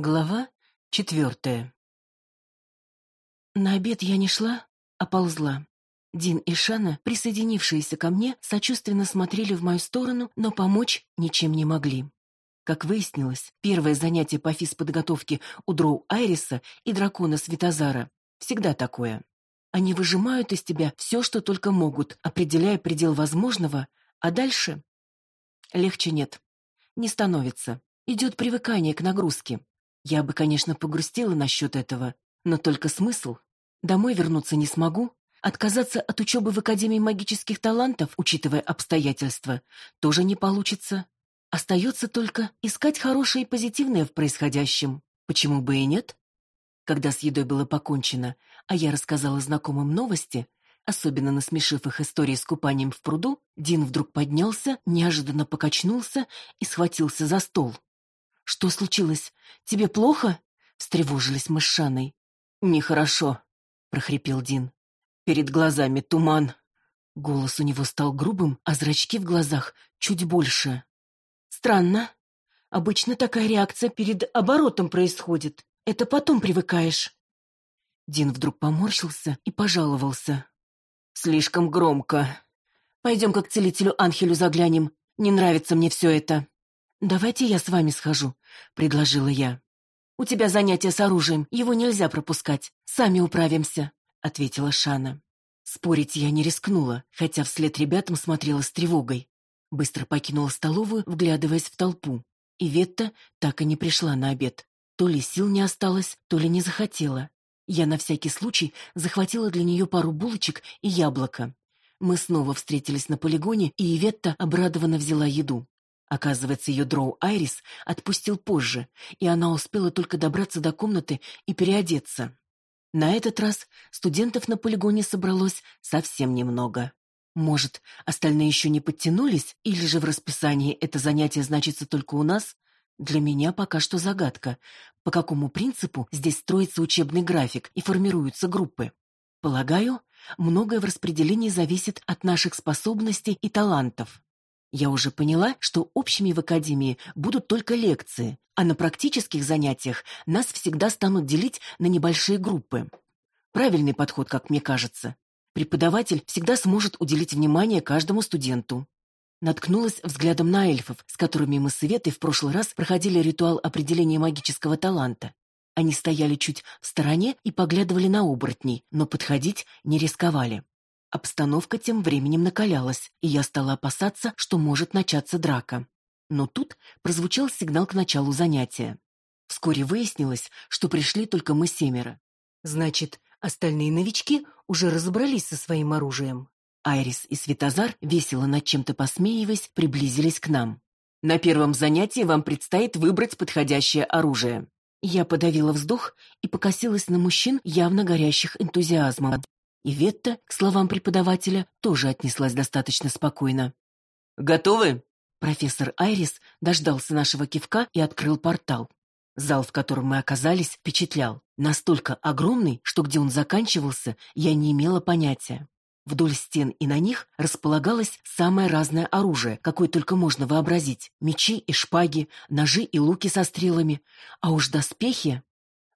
Глава четвертая. На обед я не шла, а ползла. Дин и Шана, присоединившиеся ко мне, сочувственно смотрели в мою сторону, но помочь ничем не могли. Как выяснилось, первое занятие по физподготовке у Дроу Айриса и дракона Светозара всегда такое. Они выжимают из тебя все, что только могут, определяя предел возможного, а дальше легче нет. Не становится. Идет привыкание к нагрузке. Я бы, конечно, погрустила насчет этого, но только смысл? Домой вернуться не смогу, отказаться от учебы в Академии магических талантов, учитывая обстоятельства, тоже не получится. Остается только искать хорошее и позитивное в происходящем. Почему бы и нет? Когда с едой было покончено, а я рассказала знакомым новости, особенно насмешив их истории с купанием в пруду, Дин вдруг поднялся, неожиданно покачнулся и схватился за стол. «Что случилось? Тебе плохо?» — встревожились мы с Шаной. «Нехорошо», — прохрипел Дин. «Перед глазами туман». Голос у него стал грубым, а зрачки в глазах чуть больше. «Странно. Обычно такая реакция перед оборотом происходит. Это потом привыкаешь». Дин вдруг поморщился и пожаловался. «Слишком громко. Пойдем-ка к целителю Анхелю заглянем. Не нравится мне все это». «Давайте я с вами схожу», — предложила я. «У тебя занятие с оружием, его нельзя пропускать. Сами управимся», — ответила Шана. Спорить я не рискнула, хотя вслед ребятам смотрела с тревогой. Быстро покинула столовую, вглядываясь в толпу. И Ветта так и не пришла на обед. То ли сил не осталось, то ли не захотела. Я на всякий случай захватила для нее пару булочек и яблоко. Мы снова встретились на полигоне, и Иветта обрадованно взяла еду. Оказывается, ее дроу Айрис отпустил позже, и она успела только добраться до комнаты и переодеться. На этот раз студентов на полигоне собралось совсем немного. Может, остальные еще не подтянулись, или же в расписании это занятие значится только у нас? Для меня пока что загадка, по какому принципу здесь строится учебный график и формируются группы. Полагаю, многое в распределении зависит от наших способностей и талантов. Я уже поняла, что общими в академии будут только лекции, а на практических занятиях нас всегда станут делить на небольшие группы. Правильный подход, как мне кажется. Преподаватель всегда сможет уделить внимание каждому студенту. Наткнулась взглядом на эльфов, с которыми мы с Светой в прошлый раз проходили ритуал определения магического таланта. Они стояли чуть в стороне и поглядывали на оборотней, но подходить не рисковали. Обстановка тем временем накалялась, и я стала опасаться, что может начаться драка. Но тут прозвучал сигнал к началу занятия. Вскоре выяснилось, что пришли только мы семеро. Значит, остальные новички уже разобрались со своим оружием. Айрис и Светозар, весело над чем-то посмеиваясь, приблизились к нам. «На первом занятии вам предстоит выбрать подходящее оружие». Я подавила вздох и покосилась на мужчин, явно горящих энтузиазмом. И Ветта, к словам преподавателя, тоже отнеслась достаточно спокойно. «Готовы?» Профессор Айрис дождался нашего кивка и открыл портал. Зал, в котором мы оказались, впечатлял. Настолько огромный, что где он заканчивался, я не имела понятия. Вдоль стен и на них располагалось самое разное оружие, какое только можно вообразить. Мечи и шпаги, ножи и луки со стрелами. А уж доспехи...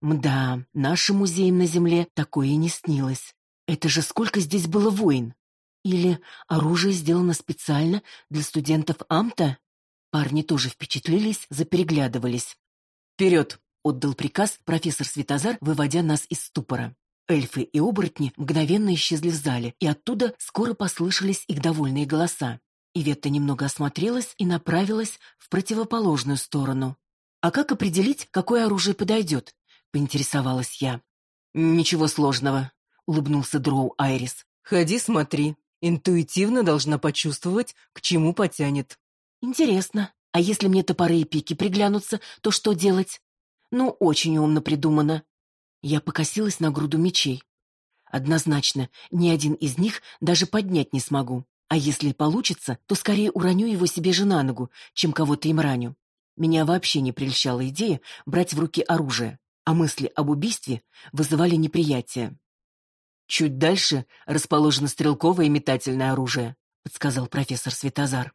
Мда, нашим музеям на земле такое и не снилось. Это же сколько здесь было войн? Или оружие сделано специально для студентов Амта? Парни тоже впечатлились, запереглядывались. «Вперед!» — отдал приказ профессор Светозар, выводя нас из ступора. Эльфы и оборотни мгновенно исчезли в зале, и оттуда скоро послышались их довольные голоса. Иветта немного осмотрелась и направилась в противоположную сторону. «А как определить, какое оружие подойдет?» — поинтересовалась я. «Ничего сложного», — улыбнулся Дроу Айрис. «Ходи, смотри. Интуитивно должна почувствовать, к чему потянет». «Интересно. А если мне топоры и пики приглянутся, то что делать?» «Ну, очень умно придумано». Я покосилась на груду мечей. Однозначно, ни один из них даже поднять не смогу. А если получится, то скорее уроню его себе же на ногу, чем кого-то им раню. Меня вообще не прельщала идея брать в руки оружие, а мысли об убийстве вызывали неприятие. Чуть дальше расположено стрелковое и метательное оружие, подсказал профессор Светозар.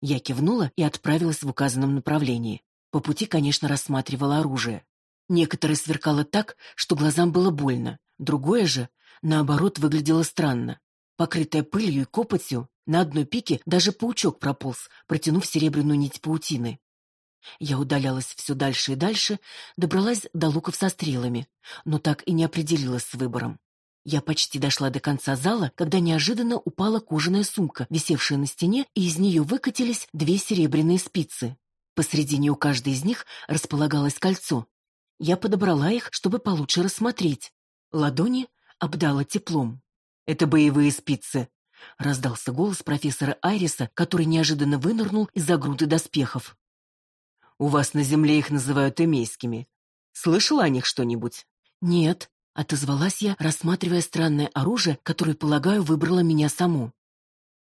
Я кивнула и отправилась в указанном направлении. По пути, конечно, рассматривала оружие. Некоторое сверкало так, что глазам было больно, другое же, наоборот, выглядело странно. Покрытая пылью и копотью, на одной пике даже паучок прополз, протянув серебряную нить паутины. Я удалялась все дальше и дальше, добралась до луков со стрелами, но так и не определилась с выбором. Я почти дошла до конца зала, когда неожиданно упала кожаная сумка, висевшая на стене, и из нее выкатились две серебряные спицы. Посредине у каждой из них располагалось кольцо. Я подобрала их, чтобы получше рассмотреть. Ладони обдала теплом. «Это боевые спицы», — раздался голос профессора Айриса, который неожиданно вынырнул из-за груды доспехов. У вас на земле их называют эмейскими. Слышала о них что-нибудь? Нет, отозвалась я, рассматривая странное оружие, которое, полагаю, выбрало меня саму.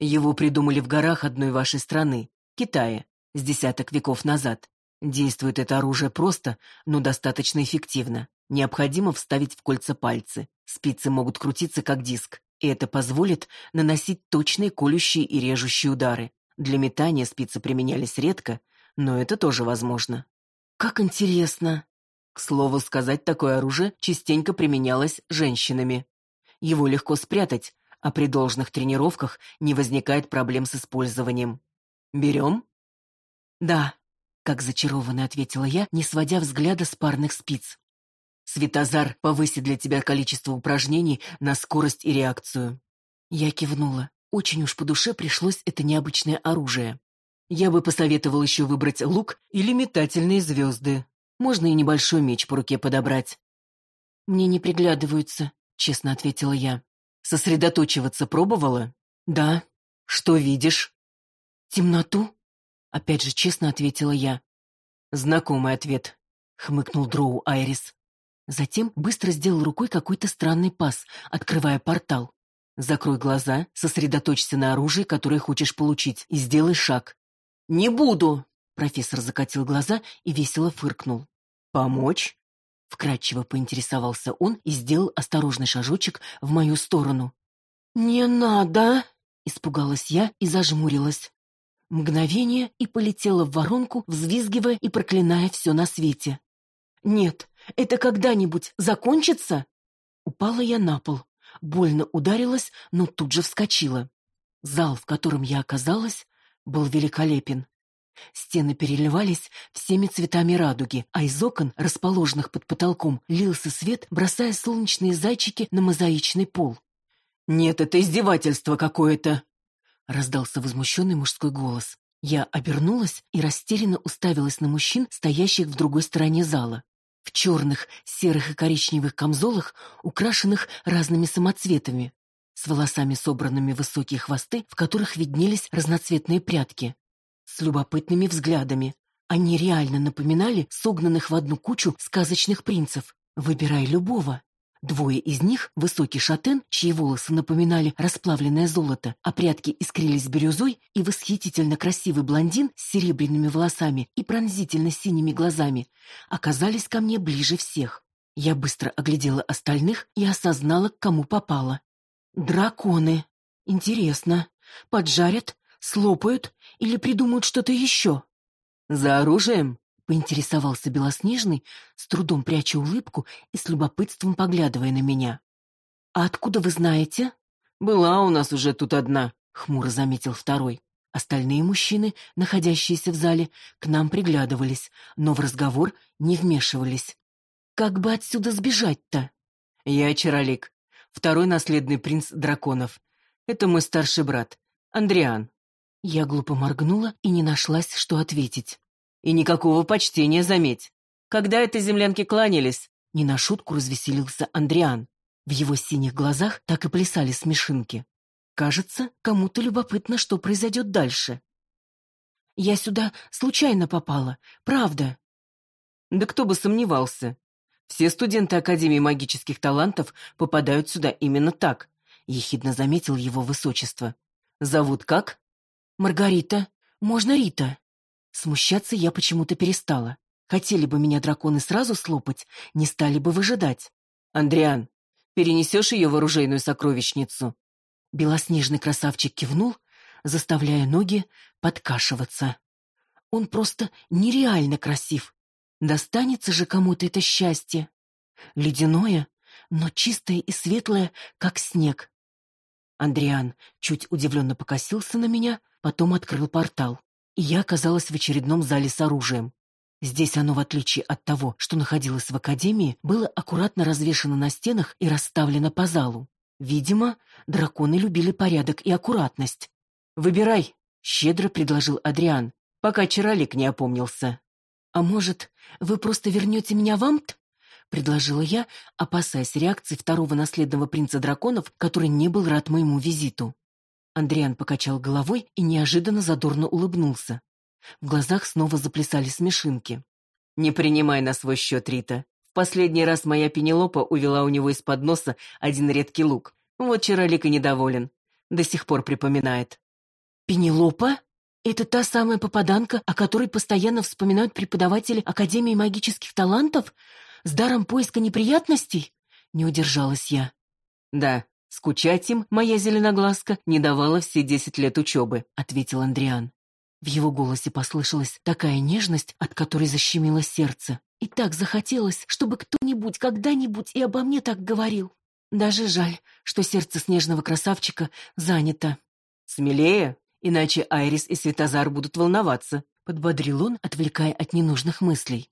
Его придумали в горах одной вашей страны, Китая, с десяток веков назад. Действует это оружие просто, но достаточно эффективно. Необходимо вставить в кольца пальцы. Спицы могут крутиться как диск, и это позволит наносить точные колющие и режущие удары. Для метания спицы применялись редко, но это тоже возможно. Как интересно. К слову сказать, такое оружие частенько применялось женщинами. Его легко спрятать, а при должных тренировках не возникает проблем с использованием. Берем? Да, как зачарованно ответила я, не сводя взгляда с парных спиц. Светозар повысит для тебя количество упражнений на скорость и реакцию. Я кивнула. Очень уж по душе пришлось это необычное оружие. Я бы посоветовал еще выбрать лук или метательные звезды. Можно и небольшой меч по руке подобрать. Мне не приглядываются, честно ответила я. Сосредоточиваться пробовала? Да. Что видишь? Темноту? Опять же честно ответила я. Знакомый ответ, хмыкнул Дроу Айрис. Затем быстро сделал рукой какой-то странный пас, открывая портал. Закрой глаза, сосредоточься на оружии, которое хочешь получить, и сделай шаг. «Не буду!» Профессор закатил глаза и весело фыркнул. «Помочь?» Вкратчиво поинтересовался он и сделал осторожный шажочек в мою сторону. «Не надо!» — испугалась я и зажмурилась. Мгновение и полетела в воронку, взвизгивая и проклиная все на свете. «Нет, это когда-нибудь закончится?» Упала я на пол. Больно ударилась, но тут же вскочила. Зал, в котором я оказалась, был великолепен. Стены переливались всеми цветами радуги, а из окон, расположенных под потолком, лился свет, бросая солнечные зайчики на мозаичный пол. «Нет, это издевательство какое-то!» — раздался возмущенный мужской голос. Я обернулась и растерянно уставилась на мужчин, стоящих в другой стороне зала. В черных, серых и коричневых камзолах, украшенных разными самоцветами с волосами собранными высокие хвосты, в которых виднелись разноцветные прядки, с любопытными взглядами. Они реально напоминали согнанных в одну кучу сказочных принцев. Выбирай любого. Двое из них — высокий шатен, чьи волосы напоминали расплавленное золото, а прядки искрились бирюзой, и восхитительно красивый блондин с серебряными волосами и пронзительно синими глазами оказались ко мне ближе всех. Я быстро оглядела остальных и осознала, к кому попала. Драконы. Интересно, поджарят, слопают или придумают что-то еще? За оружием? Поинтересовался Белоснежный, с трудом пряча улыбку и с любопытством поглядывая на меня. А откуда вы знаете? Была у нас уже тут одна, хмуро заметил второй. Остальные мужчины, находящиеся в зале, к нам приглядывались, но в разговор не вмешивались. Как бы отсюда сбежать-то? Я Чаролик, второй наследный принц драконов. Это мой старший брат, Андриан. Я глупо моргнула и не нашлась, что ответить. И никакого почтения, заметь. Когда это землянки кланялись? Не на шутку развеселился Андриан. В его синих глазах так и плясали смешинки. Кажется, кому-то любопытно, что произойдет дальше. Я сюда случайно попала, правда. Да кто бы сомневался. Все студенты Академии магических талантов попадают сюда именно так, ехидно заметил его высочество. Зовут как? Маргарита. Можно Рита. Смущаться я почему-то перестала. Хотели бы меня драконы сразу слопать, не стали бы выжидать. Андриан, перенесешь ее в оружейную сокровищницу? Белоснежный красавчик кивнул, заставляя ноги подкашиваться. Он просто нереально красив. Достанется же кому-то это счастье. Ледяное, но чистое и светлое, как снег. Андриан чуть удивленно покосился на меня, потом открыл портал. И я оказалась в очередном зале с оружием. Здесь оно, в отличие от того, что находилось в академии, было аккуратно развешано на стенах и расставлено по залу. Видимо, драконы любили порядок и аккуратность. «Выбирай», — щедро предложил Адриан, пока Чаролик не опомнился. «А может, вы просто вернете меня в Амт?» — предложила я, опасаясь реакции второго наследного принца драконов, который не был рад моему визиту. Андриан покачал головой и неожиданно задорно улыбнулся. В глазах снова заплясали смешинки. «Не принимай на свой счет, Рита. В последний раз моя Пенелопа увела у него из-под носа один редкий лук. Вот Чаролик и недоволен. До сих пор припоминает». «Пенелопа? Это та самая попаданка, о которой постоянно вспоминают преподаватели Академии магических талантов? С даром поиска неприятностей?» Не удержалась я. «Да, скучать им моя зеленоглазка не давала все десять лет учебы», — ответил Андриан. В его голосе послышалась такая нежность, от которой защемило сердце. И так захотелось, чтобы кто-нибудь когда-нибудь и обо мне так говорил. Даже жаль, что сердце снежного красавчика занято. «Смелее, иначе Айрис и Светозар будут волноваться», — подбодрил он, отвлекая от ненужных мыслей.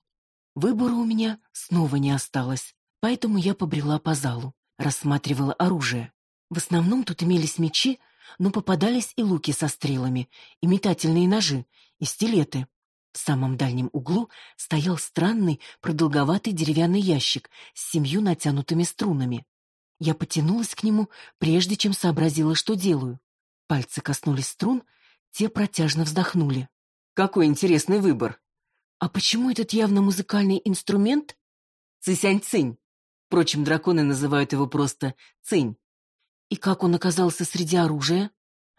Выбора у меня снова не осталось, поэтому я побрела по залу, рассматривала оружие. В основном тут имелись мечи, но попадались и луки со стрелами, и метательные ножи, и стилеты. В самом дальнем углу стоял странный, продолговатый деревянный ящик с семью натянутыми струнами. Я потянулась к нему, прежде чем сообразила, что делаю. Пальцы коснулись струн, те протяжно вздохнули. «Какой интересный выбор!» «А почему этот явно музыкальный инструмент?» «Цисянь-цинь. Впрочем, драконы называют его просто цинь. И как он оказался среди оружия?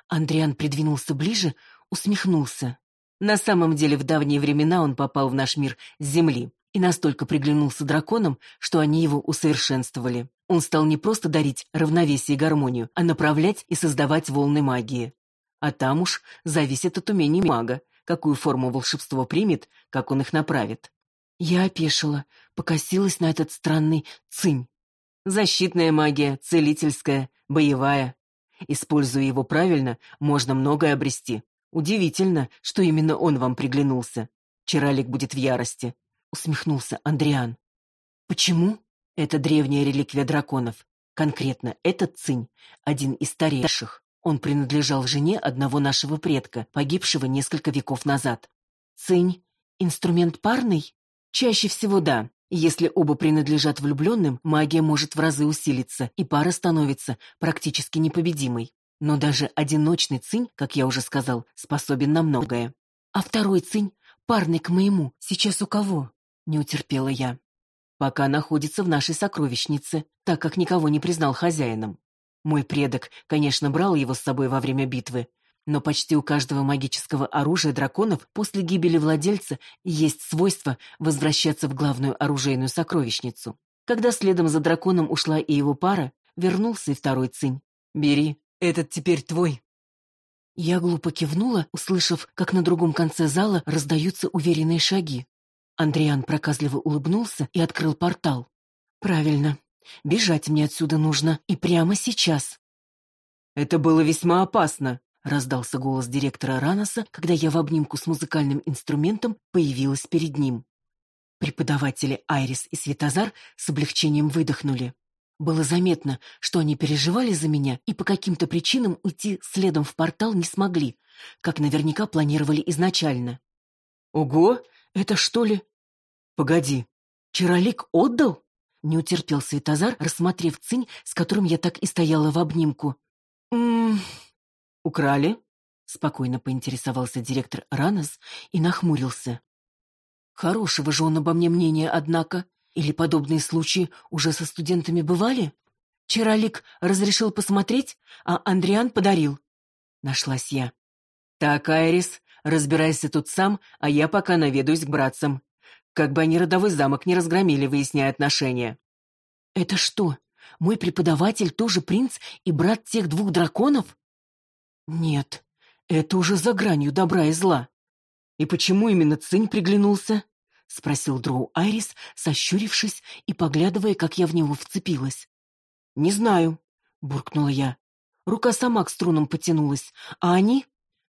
Андриан придвинулся ближе, усмехнулся. На самом деле, в давние времена он попал в наш мир с Земли и настолько приглянулся драконам, что они его усовершенствовали. Он стал не просто дарить равновесие и гармонию, а направлять и создавать волны магии. А там уж зависит от умений мага, какую форму волшебство примет, как он их направит. Я опешила, покосилась на этот странный цинь. Защитная магия, целительская, боевая. Используя его правильно, можно многое обрести. Удивительно, что именно он вам приглянулся. Чаралик будет в ярости. Усмехнулся Андриан. Почему? Это древняя реликвия драконов. Конкретно этот цинь, один из старейших. Он принадлежал жене одного нашего предка, погибшего несколько веков назад. Цинь — инструмент парный? Чаще всего да. Если оба принадлежат влюбленным, магия может в разы усилиться, и пара становится практически непобедимой. Но даже одиночный цинь, как я уже сказал, способен на многое. А второй цинь, парный к моему, сейчас у кого? Не утерпела я. Пока находится в нашей сокровищнице, так как никого не признал хозяином. Мой предок, конечно, брал его с собой во время битвы, но почти у каждого магического оружия драконов после гибели владельца есть свойство возвращаться в главную оружейную сокровищницу. Когда следом за драконом ушла и его пара, вернулся и второй цинь. «Бери, этот теперь твой». Я глупо кивнула, услышав, как на другом конце зала раздаются уверенные шаги. Андриан проказливо улыбнулся и открыл портал. «Правильно. Бежать мне отсюда нужно, и прямо сейчас». «Это было весьма опасно», — раздался голос директора Раноса, когда я в обнимку с музыкальным инструментом появилась перед ним. Преподаватели Айрис и Светозар с облегчением выдохнули. Было заметно, что они переживали за меня и по каким-то причинам уйти следом в портал не смогли, как наверняка планировали изначально. «Ого! Это что ли...» «Погоди, Чаролик отдал?» Не утерпел Светозар, рассмотрев цинь, с которым я так и стояла в обнимку. «М-м-м...» «Украли?» — спокойно поинтересовался директор Ранос и нахмурился. «Хорошего же он обо мне мнения, однако. Или подобные случаи уже со студентами бывали? Чаролик разрешил посмотреть, а Андриан подарил». Нашлась я. «Так, Айрис, разбирайся тут сам, а я пока наведусь к братцам. Как бы они родовой замок не разгромили, выясняя отношения». «Это что, мой преподаватель тоже принц и брат тех двух драконов?» Нет, это уже за гранью добра и зла. И почему именно Цинь приглянулся? спросил Дроу Айрис, сощурившись и поглядывая, как я в него вцепилась. «Не знаю», — буркнула я. Рука сама к струнам потянулась, а они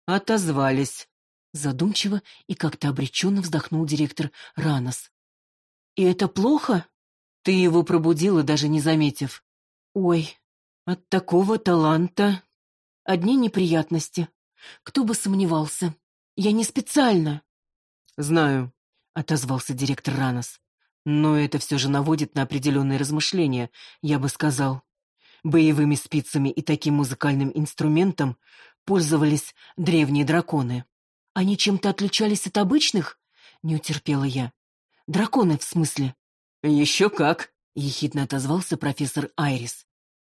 отозвались. Задумчиво и как-то обреченно вздохнул директор Ранос. «И это плохо?» Ты его пробудила, даже не заметив. Ой, от такого таланта одни неприятности. Кто бы сомневался. Я не специально. Знаю, отозвался директор Ранос. Но это все же наводит на определенные размышления, я бы сказал. Боевыми спицами и таким музыкальным инструментом пользовались древние драконы. Они чем-то отличались от обычных? Не утерпела я. Драконы, в смысле. «Еще как!» — ехидно отозвался профессор Айрис.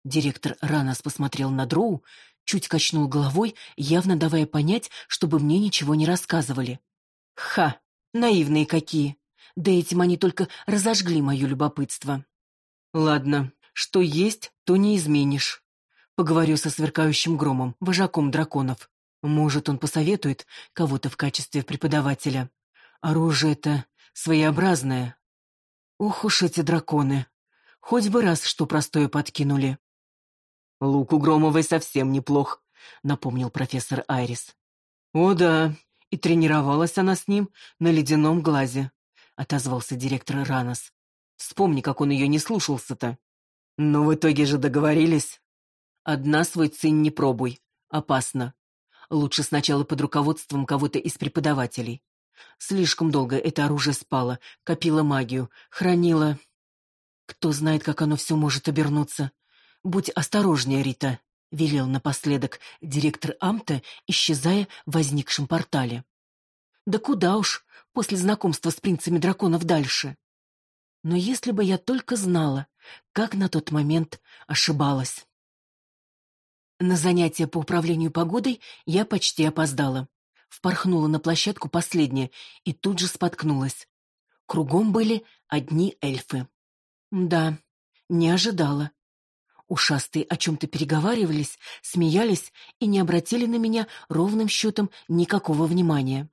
Директор Ранос посмотрел на Дроу, чуть качнул головой, явно давая понять, чтобы мне ничего не рассказывали. «Ха! Наивные какие! Да этим они только разожгли мое любопытство». «Ладно, что есть, то не изменишь. Поговорю со сверкающим громом, вожаком драконов. Может, он посоветует кого-то в качестве преподавателя. Оружие-то своеобразное, Ох уж эти драконы. Хоть бы раз что простое подкинули. Лук у Громовой совсем неплох, напомнил профессор Айрис. О да, и тренировалась она с ним на ледяном глазе, отозвался директор Ранос. Вспомни, как он ее не слушался-то. Но в итоге же договорились. Одна свой цинь не пробуй. Опасно. Лучше сначала под руководством кого-то из преподавателей. Слишком долго это оружие спало, копило магию, хранило... Кто знает, как оно все может обернуться. Будь осторожнее, Рита, — велел напоследок директор Амта, исчезая в возникшем портале. Да куда уж, после знакомства с принцами драконов дальше. Но если бы я только знала, как на тот момент ошибалась. На занятия по управлению погодой я почти опоздала впорхнула на площадку последняя и тут же споткнулась. Кругом были одни эльфы. Да, не ожидала. Ушастые о чем-то переговаривались, смеялись и не обратили на меня ровным счетом никакого внимания.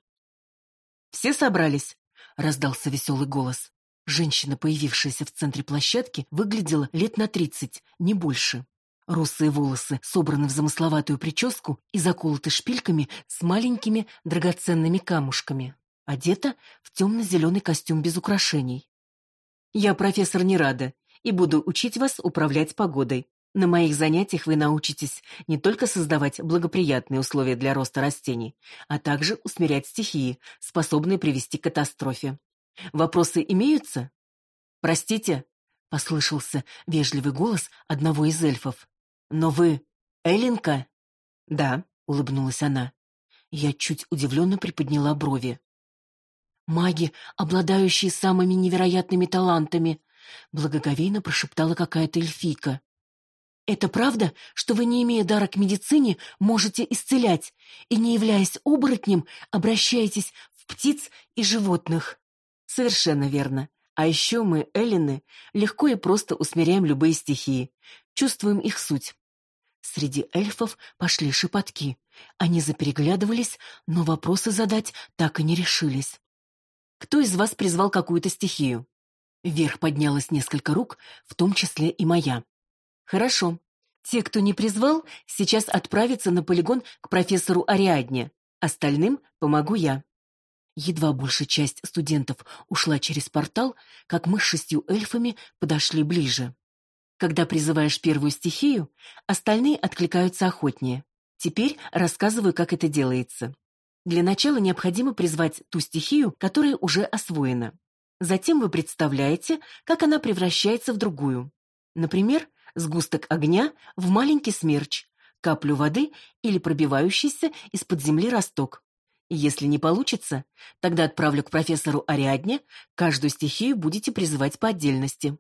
«Все собрались?» — раздался веселый голос. Женщина, появившаяся в центре площадки, выглядела лет на тридцать, не больше. Русые волосы собраны в замысловатую прическу и заколоты шпильками с маленькими драгоценными камушками. Одета в темно-зеленый костюм без украшений. «Я профессор Нерада и буду учить вас управлять погодой. На моих занятиях вы научитесь не только создавать благоприятные условия для роста растений, а также усмирять стихии, способные привести к катастрофе. Вопросы имеются? Простите, послышался вежливый голос одного из эльфов. «Но вы Эллинка?» «Да», — улыбнулась она. Я чуть удивленно приподняла брови. «Маги, обладающие самыми невероятными талантами», — благоговейно прошептала какая-то эльфийка. «Это правда, что вы, не имея дара к медицине, можете исцелять и, не являясь оборотнем, обращаетесь в птиц и животных?» «Совершенно верно. А еще мы, эллины, легко и просто усмиряем любые стихии, чувствуем их суть. Среди эльфов пошли шепотки. Они запереглядывались, но вопросы задать так и не решились. «Кто из вас призвал какую-то стихию?» Вверх поднялось несколько рук, в том числе и моя. «Хорошо. Те, кто не призвал, сейчас отправятся на полигон к профессору Ариадне. Остальным помогу я». Едва большая часть студентов ушла через портал, как мы с шестью эльфами подошли ближе. Когда призываешь первую стихию, остальные откликаются охотнее. Теперь рассказываю, как это делается. Для начала необходимо призвать ту стихию, которая уже освоена. Затем вы представляете, как она превращается в другую. Например, сгусток огня в маленький смерч, каплю воды или пробивающийся из-под земли росток. Если не получится, тогда отправлю к профессору Ариадне, каждую стихию будете призывать по отдельности.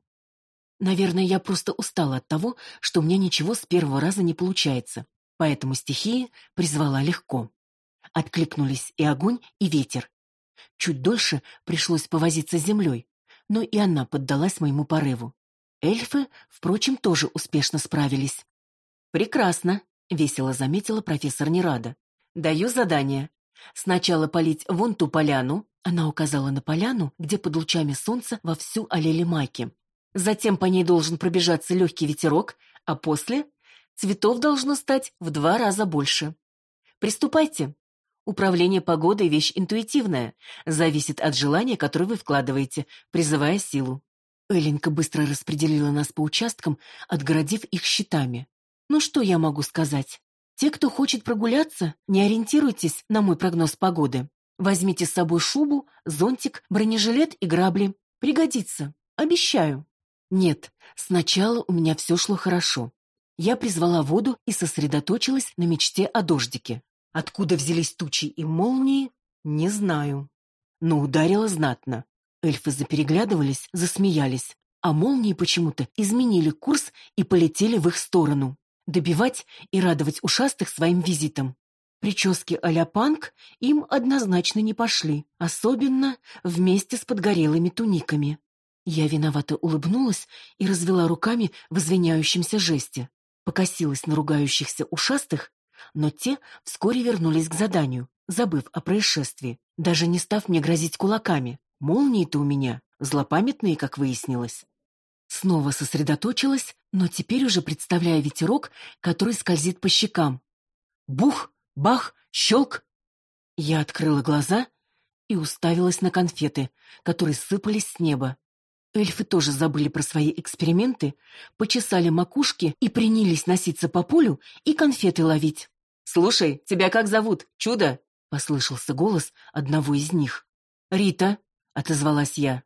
Наверное, я просто устала от того, что у меня ничего с первого раза не получается, поэтому стихии призвала легко. Откликнулись и огонь, и ветер. Чуть дольше пришлось повозиться с землей, но и она поддалась моему порыву. Эльфы, впрочем, тоже успешно справились. «Прекрасно», — весело заметила профессор Нерада. «Даю задание. Сначала полить вон ту поляну, Она указала на поляну, где под лучами солнца вовсю олели маки. Затем по ней должен пробежаться легкий ветерок, а после цветов должно стать в два раза больше. Приступайте. Управление погодой – вещь интуитивная, зависит от желания, которое вы вкладываете, призывая силу. Эленька быстро распределила нас по участкам, отгородив их щитами. Ну что я могу сказать? Те, кто хочет прогуляться, не ориентируйтесь на мой прогноз погоды. Возьмите с собой шубу, зонтик, бронежилет и грабли. Пригодится. Обещаю. Нет, сначала у меня все шло хорошо. Я призвала воду и сосредоточилась на мечте о дождике. Откуда взялись тучи и молнии, не знаю. Но ударило знатно. Эльфы запереглядывались, засмеялись, а молнии почему-то изменили курс и полетели в их сторону. Добивать и радовать ушастых своим визитом. Прически а-ля панк им однозначно не пошли, особенно вместе с подгорелыми туниками. Я виновато улыбнулась и развела руками в извиняющемся жесте. Покосилась на ругающихся ушастых, но те вскоре вернулись к заданию, забыв о происшествии, даже не став мне грозить кулаками. Молнии-то у меня злопамятные, как выяснилось. Снова сосредоточилась, но теперь уже представляя ветерок, который скользит по щекам. Бух, бах, щелк. Я открыла глаза и уставилась на конфеты, которые сыпались с неба. Эльфы тоже забыли про свои эксперименты, почесали макушки и принялись носиться по полю и конфеты ловить. «Слушай, тебя как зовут? Чудо?» — послышался голос одного из них. «Рита», — отозвалась я.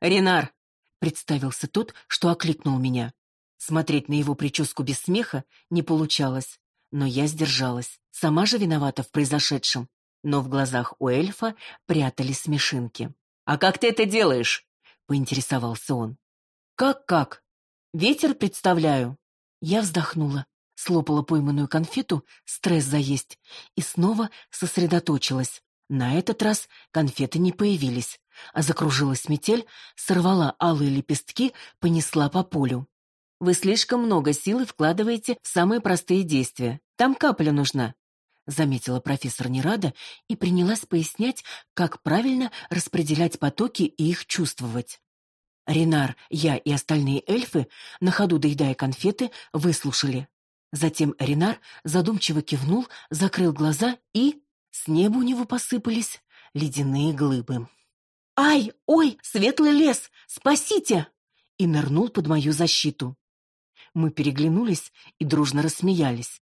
«Ренар», — представился тот, что окликнул меня. Смотреть на его прическу без смеха не получалось, но я сдержалась. Сама же виновата в произошедшем. Но в глазах у эльфа прятались смешинки. «А как ты это делаешь?» Поинтересовался он. Как-как? Ветер представляю. Я вздохнула, слопала пойманную конфету, стресс заесть, и снова сосредоточилась. На этот раз конфеты не появились, а закружилась метель, сорвала алые лепестки, понесла по полю. Вы слишком много силы вкладываете в самые простые действия. Там капля нужна, заметила профессор Нерада и принялась пояснять, как правильно распределять потоки и их чувствовать. Ренар, я и остальные эльфы, на ходу доедая конфеты, выслушали. Затем Ренар задумчиво кивнул, закрыл глаза и... С неба у него посыпались ледяные глыбы. «Ай, ой, светлый лес, спасите!» и нырнул под мою защиту. Мы переглянулись и дружно рассмеялись.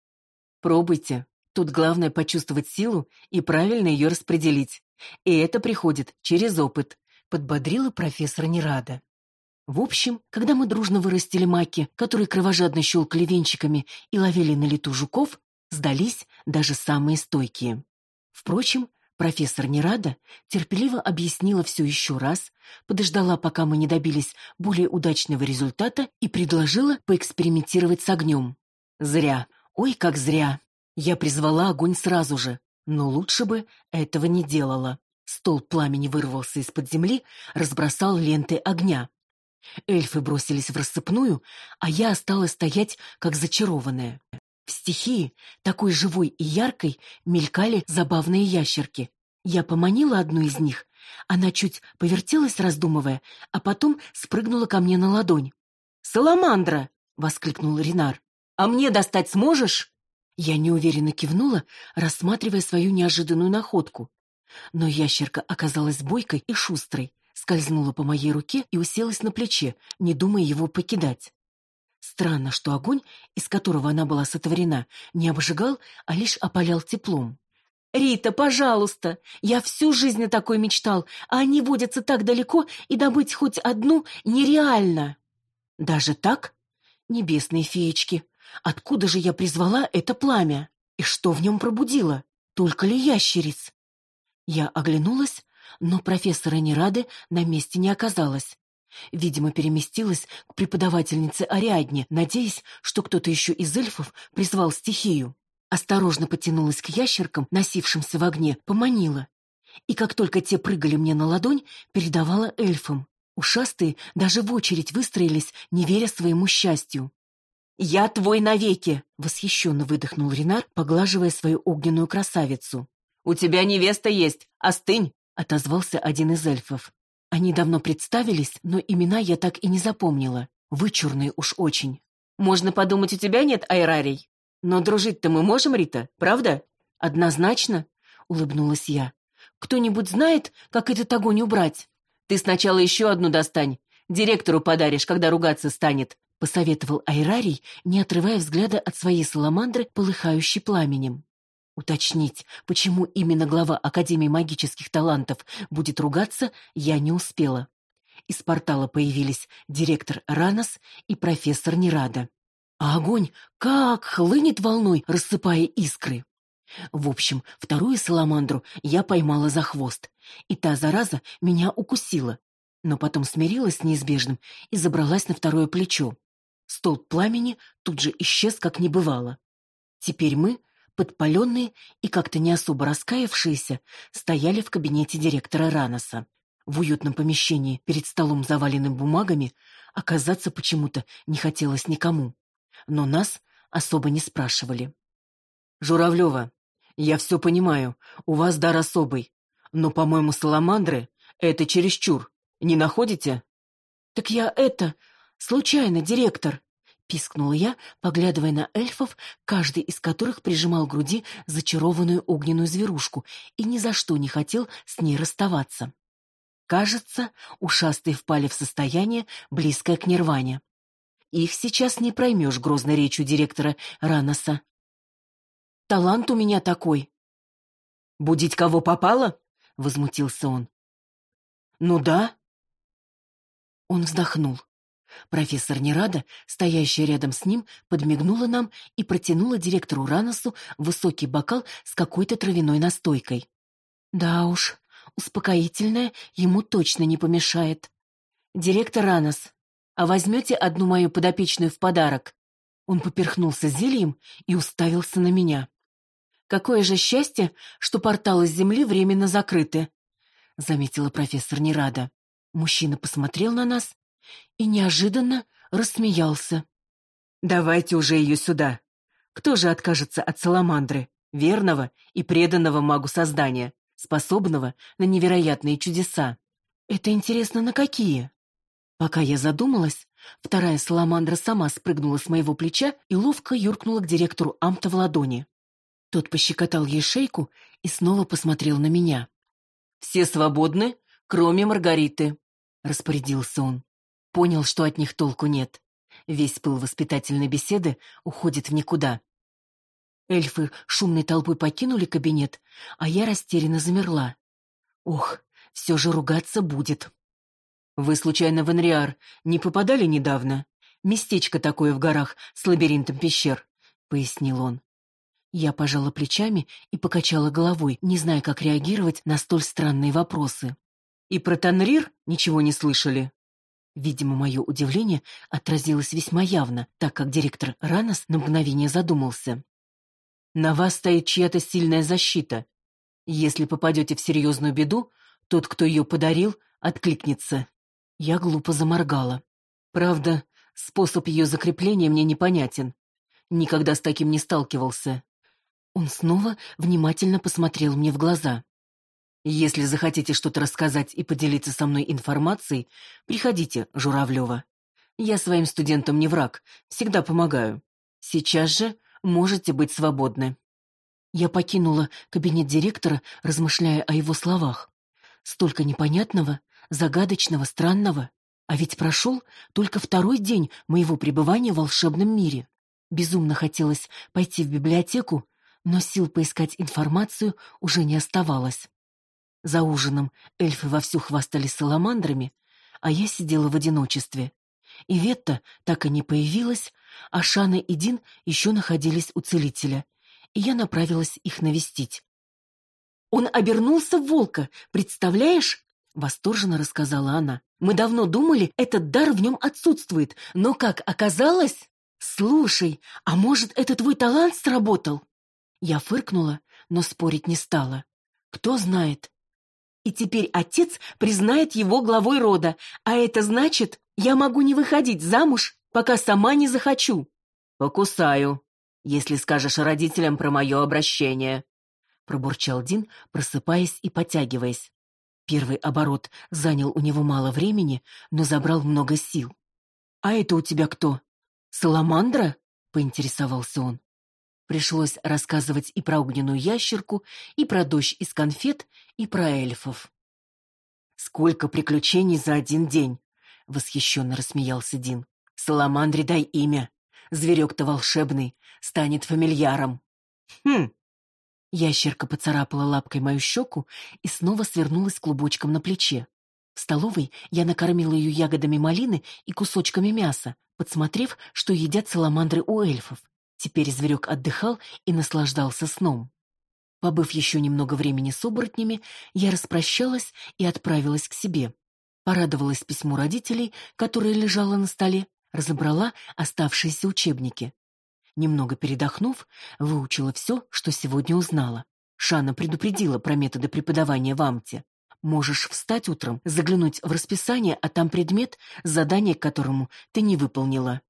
«Пробуйте», Тут главное почувствовать силу и правильно ее распределить. И это приходит через опыт, подбодрила профессор Нерада. В общем, когда мы дружно вырастили маки, которые кровожадно щелкали венчиками и ловили на лету жуков, сдались даже самые стойкие. Впрочем, профессор Нерада терпеливо объяснила все еще раз, подождала, пока мы не добились более удачного результата и предложила поэкспериментировать с огнем. Зря, ой, как зря. Я призвала огонь сразу же, но лучше бы этого не делала. Стол пламени вырвался из-под земли, разбросал ленты огня. Эльфы бросились в рассыпную, а я осталась стоять, как зачарованная. В стихии, такой живой и яркой, мелькали забавные ящерки. Я поманила одну из них. Она чуть повертелась, раздумывая, а потом спрыгнула ко мне на ладонь. «Саламандра!» — воскликнул Ренар. «А мне достать сможешь?» Я неуверенно кивнула, рассматривая свою неожиданную находку. Но ящерка оказалась бойкой и шустрой, скользнула по моей руке и уселась на плече, не думая его покидать. Странно, что огонь, из которого она была сотворена, не обжигал, а лишь опалял теплом. «Рита, пожалуйста! Я всю жизнь о такой мечтал, а они водятся так далеко, и добыть хоть одну нереально!» «Даже так? Небесные феечки! Откуда же я призвала это пламя? И что в нем пробудило? Только ли ящериц? Я оглянулась, но профессора Нерады на месте не оказалось. Видимо, переместилась к преподавательнице Ариадне, надеясь, что кто-то еще из эльфов призвал стихию. Осторожно потянулась к ящеркам, носившимся в огне, поманила. И как только те прыгали мне на ладонь, передавала эльфам. Ушастые даже в очередь выстроились, не веря своему счастью. «Я твой навеки!» — восхищенно выдохнул Ренар, поглаживая свою огненную красавицу. «У тебя невеста есть! Остынь!» — отозвался один из эльфов. Они давно представились, но имена я так и не запомнила. Вычурные уж очень. Можно подумать, у тебя нет айрарий. Но дружить-то мы можем, Рита, правда? Однозначно, улыбнулась я. Кто-нибудь знает, как этот огонь убрать? Ты сначала еще одну достань. Директору подаришь, когда ругаться станет, посоветовал Айрарий, не отрывая взгляда от своей саламандры, полыхающей пламенем. Уточнить, почему именно глава Академии магических талантов будет ругаться, я не успела. Из портала появились директор Ранос и профессор Нерада. А огонь как хлынет волной, рассыпая искры. В общем, вторую саламандру я поймала за хвост, и та зараза меня укусила, но потом смирилась с неизбежным и забралась на второе плечо. Столб пламени тут же исчез, как не бывало. Теперь мы, подпаленные и как-то не особо раскаявшиеся, стояли в кабинете директора Раноса. В уютном помещении перед столом, заваленным бумагами, оказаться почему-то не хотелось никому. Но нас особо не спрашивали. «Журавлева, я все понимаю, у вас дар особый, но, по-моему, саламандры — это чересчур, не находите?» «Так я это... случайно, директор!» — пискнула я, поглядывая на эльфов, каждый из которых прижимал к груди зачарованную огненную зверушку и ни за что не хотел с ней расставаться. Кажется, ушастые впали в состояние, близкое к нирване. Их сейчас не проймешь грозной речью директора Раноса. Талант у меня такой. «Будить кого попало?» — возмутился он. «Ну да». Он вздохнул. Профессор Нерада, стоящая рядом с ним, подмигнула нам и протянула директору Раносу высокий бокал с какой-то травяной настойкой. Да уж, успокоительное ему точно не помешает. «Директор Ранос, а возьмете одну мою подопечную в подарок?» Он поперхнулся зельем и уставился на меня. Какое же счастье, что порталы с Земли временно закрыты, заметила профессор Нерада. Мужчина посмотрел на нас и неожиданно рассмеялся. Давайте уже ее сюда. Кто же откажется от саламандры, верного и преданного магу создания, способного на невероятные чудеса? Это интересно, на какие? Пока я задумалась, вторая саламандра сама спрыгнула с моего плеча и ловко юркнула к директору Амта в ладони. Тот пощекотал ей шейку и снова посмотрел на меня. «Все свободны, кроме Маргариты», — распорядился он. Понял, что от них толку нет. Весь пыл воспитательной беседы уходит в никуда. Эльфы шумной толпой покинули кабинет, а я растерянно замерла. Ох, все же ругаться будет. «Вы, случайно, в Энриар не попадали недавно? Местечко такое в горах с лабиринтом пещер», — пояснил он. Я пожала плечами и покачала головой, не зная, как реагировать на столь странные вопросы. «И про Танрир ничего не слышали?» Видимо, мое удивление отразилось весьма явно, так как директор Ранос на мгновение задумался. «На вас стоит чья-то сильная защита. Если попадете в серьезную беду, тот, кто ее подарил, откликнется». Я глупо заморгала. «Правда, способ ее закрепления мне непонятен. Никогда с таким не сталкивался. Он снова внимательно посмотрел мне в глаза. «Если захотите что-то рассказать и поделиться со мной информацией, приходите, Журавлева. Я своим студентам не враг, всегда помогаю. Сейчас же можете быть свободны». Я покинула кабинет директора, размышляя о его словах. Столько непонятного, загадочного, странного. А ведь прошел только второй день моего пребывания в волшебном мире. Безумно хотелось пойти в библиотеку но сил поискать информацию уже не оставалось. За ужином эльфы вовсю хвастались саламандрами, а я сидела в одиночестве. И Ветта так и не появилась, а Шана и Дин еще находились у целителя, и я направилась их навестить. «Он обернулся в волка, представляешь?» — восторженно рассказала она. «Мы давно думали, этот дар в нем отсутствует, но как оказалось...» «Слушай, а может, это твой талант сработал?» Я фыркнула, но спорить не стала. Кто знает? И теперь отец признает его главой рода, а это значит, я могу не выходить замуж, пока сама не захочу. Покусаю, если скажешь родителям про мое обращение, пробурчал Дин, просыпаясь и потягиваясь. Первый оборот занял у него мало времени, но забрал много сил. «А это у тебя кто? Саламандра?» — поинтересовался он. Пришлось рассказывать и про огненную ящерку, и про дождь из конфет, и про эльфов. «Сколько приключений за один день!» — восхищенно рассмеялся Дин. «Саламандре дай имя. Зверек-то волшебный, станет фамильяром». «Хм!» Ящерка поцарапала лапкой мою щеку и снова свернулась клубочком на плече. В столовой я накормила ее ягодами малины и кусочками мяса, подсмотрев, что едят саламандры у эльфов. Теперь зверек отдыхал и наслаждался сном. Побыв еще немного времени с оборотнями, я распрощалась и отправилась к себе. Порадовалась письму родителей, которое лежало на столе, разобрала оставшиеся учебники. Немного передохнув, выучила все, что сегодня узнала. Шана предупредила про методы преподавания в Амте. Можешь встать утром, заглянуть в расписание, а там предмет, задание к которому ты не выполнила.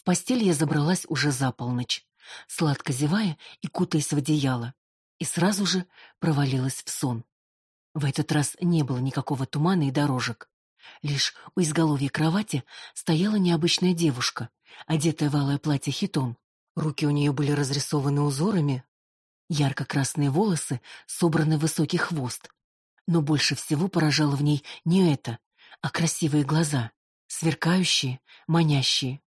В постель я забралась уже за полночь, сладко зевая и кутаясь в одеяло, и сразу же провалилась в сон. В этот раз не было никакого тумана и дорожек. Лишь у изголовья кровати стояла необычная девушка, одетая в алое платье хитон. Руки у нее были разрисованы узорами, ярко-красные волосы собраны в высокий хвост. Но больше всего поражало в ней не это, а красивые глаза, сверкающие, манящие.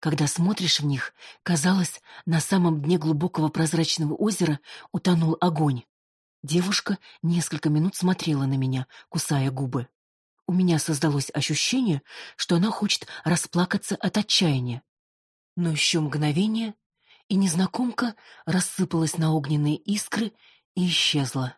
Когда смотришь в них, казалось, на самом дне глубокого прозрачного озера утонул огонь. Девушка несколько минут смотрела на меня, кусая губы. У меня создалось ощущение, что она хочет расплакаться от отчаяния. Но еще мгновение, и незнакомка рассыпалась на огненные искры и исчезла.